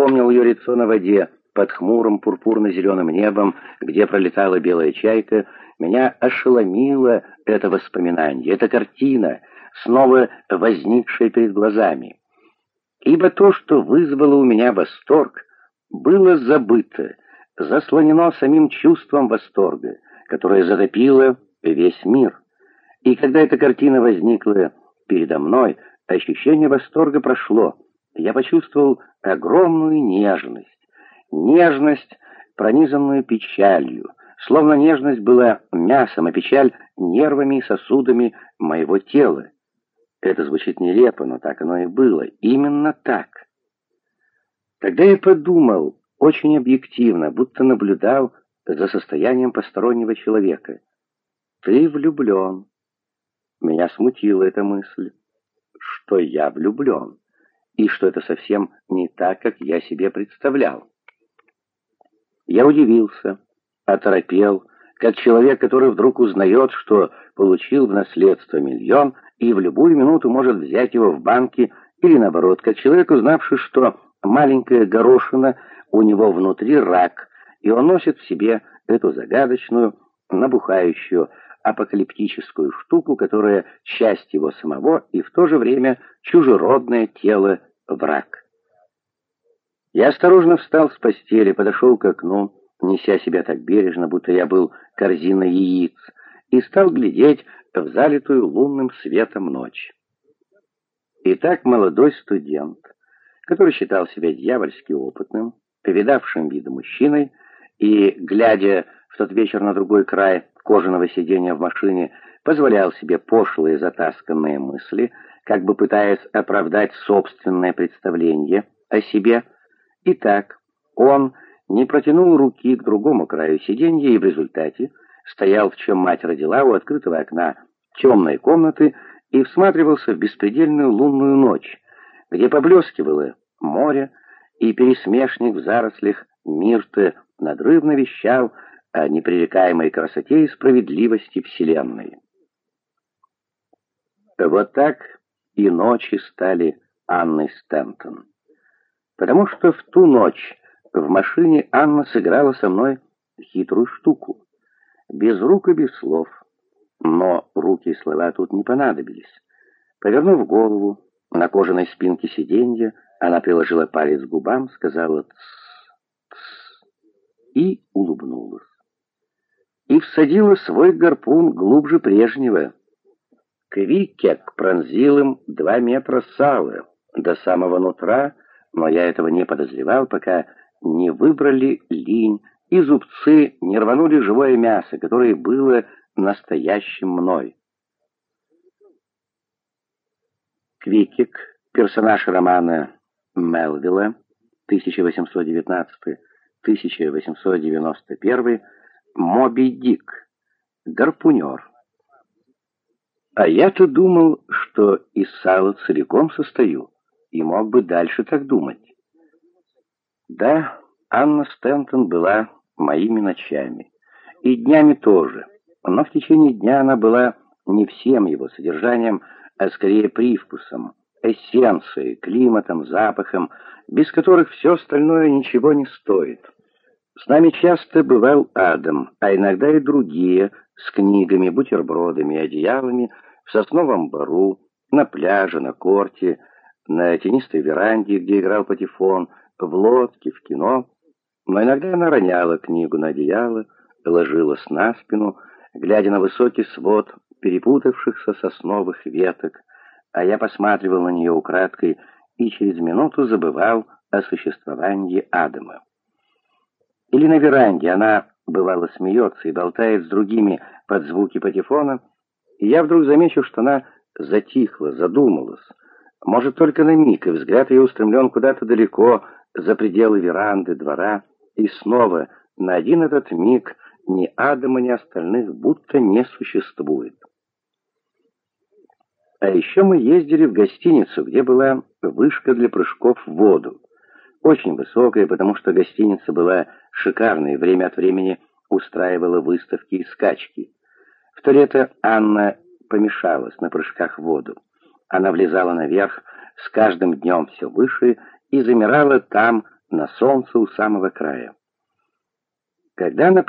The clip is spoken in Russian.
вспомнил ее лицо на воде, под хмурым пурпурно-зеленым небом, где пролетала белая чайка, меня ошеломило это воспоминание, эта картина, снова возникшая перед глазами. Ибо то, что вызвало у меня восторг, было забыто, заслонено самим чувством восторга, которое затопило весь мир. И когда эта картина возникла передо мной, ощущение восторга прошло. Я почувствовал огромную нежность, нежность, пронизанную печалью, словно нежность была мясом, а печаль — нервами и сосудами моего тела. Это звучит нелепо, но так оно и было. Именно так. Тогда я подумал, очень объективно, будто наблюдал за состоянием постороннего человека. «Ты влюблен». Меня смутила эта мысль, что я влюблен, и что это совсем не так, как я себе представлял. Я удивился, оторопел, как человек, который вдруг узнает, что получил в наследство миллион и в любую минуту может взять его в банке, или наоборот, как человек, узнавший, что маленькая горошина у него внутри рак, и он носит в себе эту загадочную, набухающую, апокалиптическую штуку, которая часть его самого и в то же время чужеродное тело враг. Я осторожно встал с постели, подошел к окну, неся себя так бережно, будто я был корзиной яиц, и стал глядеть в залитую лунным светом ночь. Итак, молодой студент, который считал себя дьявольски опытным, повидавшим вида мужчиной, и, глядя в тот вечер на другой край кожаного сиденья в машине, позволял себе пошлые затасканные мысли, как бы пытаясь оправдать собственное представление о себе. Итак, он не протянул руки к другому краю сиденья и в результате стоял, в чем мать родила, у открытого окна темной комнаты и всматривался в беспредельную лунную ночь, где поблескивало море, и пересмешник в зарослях Мирты надрывно вещал о непререкаемой красоте и справедливости Вселенной. Вот так и ночи стали Анной Стэнтон. Потому что в ту ночь в машине Анна сыграла со мной хитрую штуку. Без рук и без слов. Но руки и слова тут не понадобились. Повернув голову на кожаной спинке сиденья, она приложила палец к губам, сказала «тсс, тсс» и улыбнулась. И всадила свой гарпун глубже прежнего. Квикек пронзил им два метра сала до самого нутра, но я этого не подозревал, пока не выбрали линь, и зубцы не рванули живое мясо, которое было настоящим мной. Квикик, персонаж романа Мелвилла, 1819-1891, Моби Дик, гарпунер. А я-то думал, что из сала целиком состою, и мог бы дальше так думать. Да, Анна Стентон была моими ночами. И днями тоже. Но в течение дня она была не всем его содержанием, а скорее привкусом, эссенцией, климатом, запахом, без которых все остальное ничего не стоит. С нами часто бывал Адам, а иногда и другие, с книгами, бутербродами, одеялами, в сосновом бару, на пляже, на корте, на тенистой веранде, где играл патефон, в лодке, в кино, но иногда она роняла книгу на одеяло, ложилась на спину, глядя на высокий свод перепутавшихся сосновых веток, а я посматривал на нее украдкой и через минуту забывал о существовании Адама. Или на веранде она, бывало, смеется и болтает с другими под звуки патефона, и я вдруг замечу, что она затихла, задумалась, может, только на миг, и взгляд ее устремлен куда-то далеко, за пределы веранды, двора, и снова на один этот миг ни Адама, ни остальных будто не существует. А еще мы ездили в гостиницу, где была вышка для прыжков в воду. Очень высокая, потому что гостиница была шикарной, время от времени устраивала выставки и скачки. В то лето Анна помешалась на прыжках в воду. Она влезала наверх с каждым днем все выше и замирала там на солнце у самого края. Когда на